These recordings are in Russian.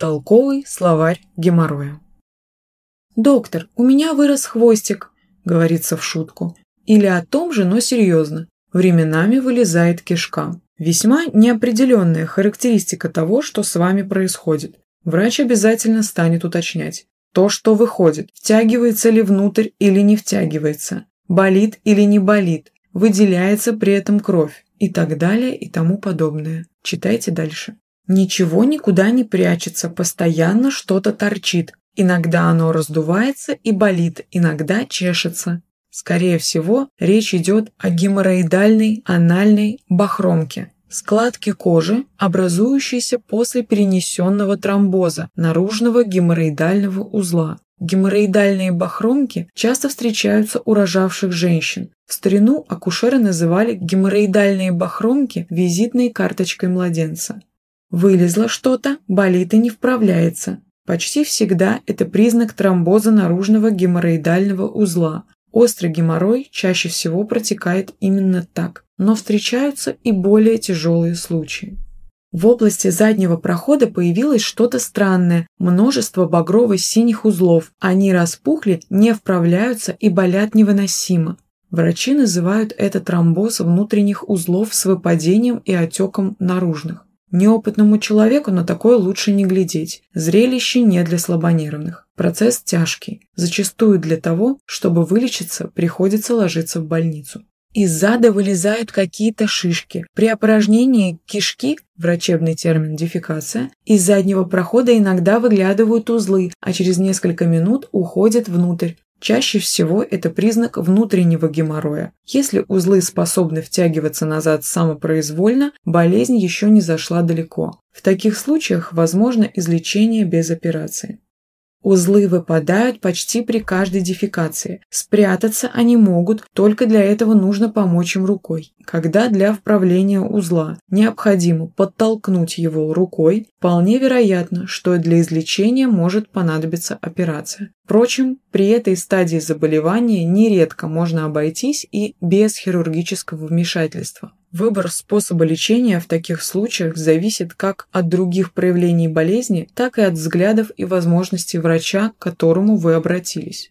Толковый словарь геморроя. «Доктор, у меня вырос хвостик», – говорится в шутку. Или о том же, но серьезно. Временами вылезает кишка. Весьма неопределенная характеристика того, что с вами происходит. Врач обязательно станет уточнять. То, что выходит, втягивается ли внутрь или не втягивается, болит или не болит, выделяется при этом кровь и так далее и тому подобное. Читайте дальше. Ничего никуда не прячется, постоянно что-то торчит. Иногда оно раздувается и болит, иногда чешется. Скорее всего, речь идет о геморроидальной анальной бахромке, складке кожи, образующейся после перенесенного тромбоза наружного геморроидального узла. Геморроидальные бахромки часто встречаются у рожавших женщин. В старину акушеры называли геморроидальные бахромки визитной карточкой младенца. Вылезло что-то, болит и не вправляется. Почти всегда это признак тромбоза наружного геморроидального узла. Острый геморрой чаще всего протекает именно так, но встречаются и более тяжелые случаи. В области заднего прохода появилось что-то странное, множество багрово-синих узлов. Они распухли, не вправляются и болят невыносимо. Врачи называют это тромбоз внутренних узлов с выпадением и отеком наружных. Неопытному человеку на такое лучше не глядеть. Зрелище не для слабонервных. Процесс тяжкий. Зачастую для того, чтобы вылечиться, приходится ложиться в больницу. Из зада вылезают какие-то шишки. При опорожнении кишки, врачебный термин дефекация, из заднего прохода иногда выглядывают узлы, а через несколько минут уходят внутрь. Чаще всего это признак внутреннего геморроя. Если узлы способны втягиваться назад самопроизвольно, болезнь еще не зашла далеко. В таких случаях возможно излечение без операции. Узлы выпадают почти при каждой дефекации. Спрятаться они могут, только для этого нужно помочь им рукой. Когда для вправления узла необходимо подтолкнуть его рукой, вполне вероятно, что для излечения может понадобиться операция. Впрочем, при этой стадии заболевания нередко можно обойтись и без хирургического вмешательства. Выбор способа лечения в таких случаях зависит как от других проявлений болезни, так и от взглядов и возможностей врача, к которому вы обратились.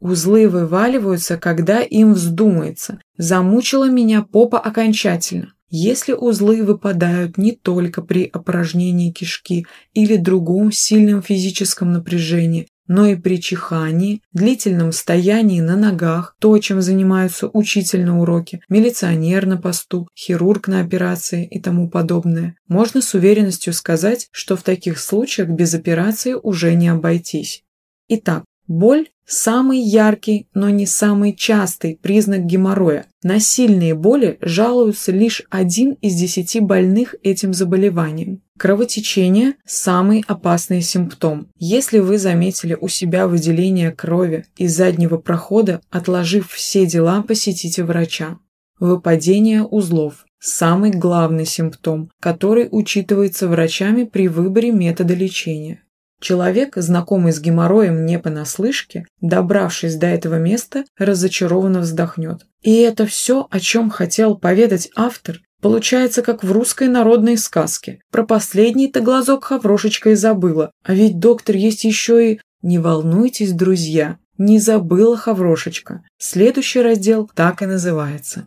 Узлы вываливаются, когда им вздумается. Замучила меня попа окончательно. Если узлы выпадают не только при опорожнении кишки или другом сильном физическом напряжении, но и при чихании, длительном стоянии на ногах, то, чем занимаются учитель на уроке, милиционер на посту, хирург на операции и тому подобное, можно с уверенностью сказать, что в таких случаях без операции уже не обойтись. Итак, боль – самый яркий, но не самый частый признак геморроя. На сильные боли жалуются лишь один из десяти больных этим заболеванием. Кровотечение – самый опасный симптом. Если вы заметили у себя выделение крови из заднего прохода, отложив все дела, посетите врача. Выпадение узлов – самый главный симптом, который учитывается врачами при выборе метода лечения. Человек, знакомый с геморроем не понаслышке, добравшись до этого места, разочарованно вздохнет. И это все, о чем хотел поведать автор, Получается, как в русской народной сказке. Про последний-то глазок Хаврошечка и забыла. А ведь доктор есть еще и... Не волнуйтесь, друзья, не забыла Хаврошечка. Следующий раздел так и называется.